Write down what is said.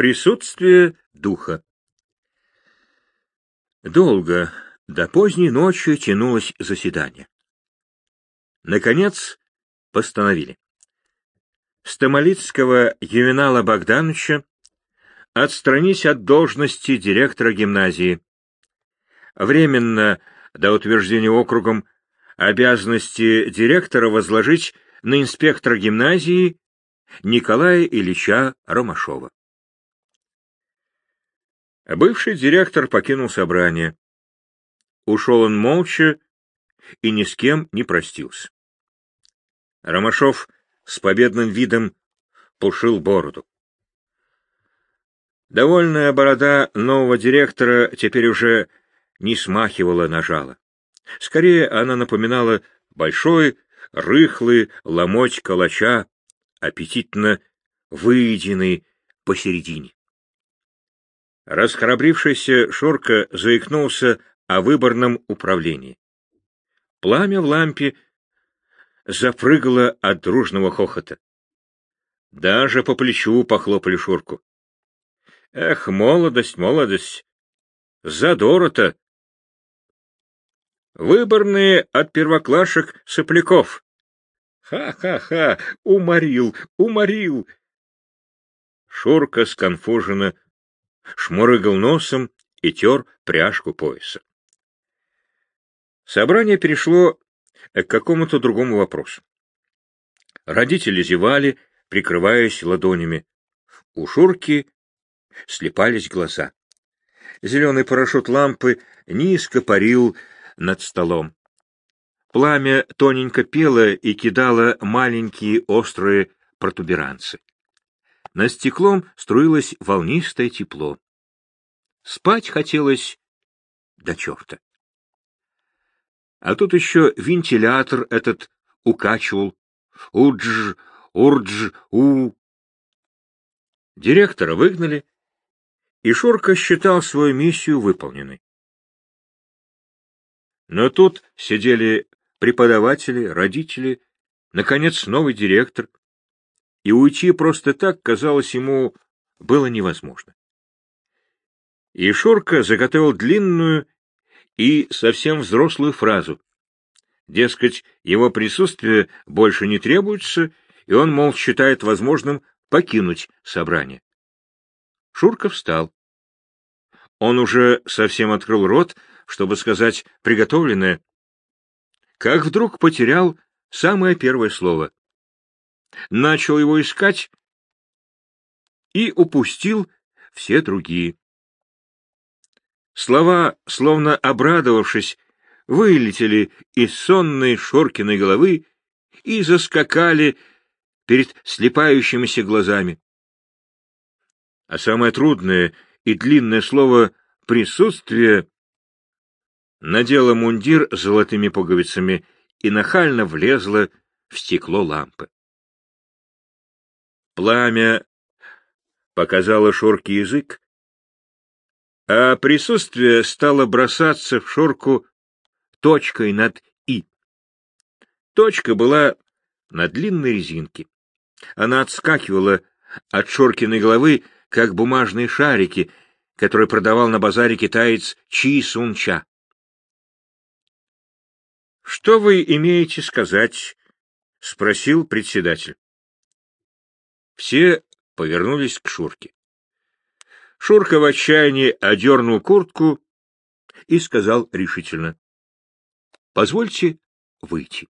Присутствие духа. Долго, до поздней ночи тянулось заседание. Наконец, постановили. Стамолицкого Ювенала Богдановича отстранить от должности директора гимназии. Временно, до утверждения округом, обязанности директора возложить на инспектора гимназии Николая Ильича Ромашова. Бывший директор покинул собрание. Ушел он молча и ни с кем не простился. Ромашов с победным видом пушил бороду. Довольная борода нового директора теперь уже не смахивала на жало. Скорее, она напоминала большой, рыхлый ломоть калача, аппетитно выеденный посередине. Расхрабрившийся Шурка заикнулся о выборном управлении. Пламя в лампе запрыгало от дружного хохота. Даже по плечу похлопали Шурку. Эх, молодость, молодость! Задора-то! Выборные от первоклашек сопляков. Ха-ха-ха! Уморил, уморил! Шурка сконфуженно шмурыгал носом и тер пряжку пояса. Собрание перешло к какому-то другому вопросу. Родители зевали, прикрываясь ладонями. У Шурки слепались глаза. Зеленый парашют лампы низко парил над столом. Пламя тоненько пело и кидало маленькие острые протуберанцы. Над стеклом струилось волнистое тепло. Спать хотелось до черта. А тут еще вентилятор этот укачивал. Удж, урдж, у. Директора выгнали, и Шурка считал свою миссию выполненной. Но тут сидели преподаватели, родители, наконец, новый директор, и уйти просто так, казалось ему, было невозможно. И Шурка заготовил длинную и совсем взрослую фразу. Дескать, его присутствие больше не требуется, и он, мол, считает возможным покинуть собрание. Шурка встал. Он уже совсем открыл рот, чтобы сказать приготовленное, как вдруг потерял самое первое слово. Начал его искать и упустил все другие. Слова, словно обрадовавшись, вылетели из сонной Шоркиной головы и заскакали перед слепающимися глазами. А самое трудное и длинное слово «присутствие» надела мундир с золотыми пуговицами и нахально влезла в стекло лампы. Пламя показало Шорке язык, а присутствие стало бросаться в Шорку точкой над «и». Точка была на длинной резинке. Она отскакивала от Шоркиной головы, как бумажные шарики, которые продавал на базаре китаец Чи Сунча. Что вы имеете сказать? — спросил председатель. Все повернулись к Шурке. Шурка в отчаянии одернул куртку и сказал решительно. — Позвольте выйти.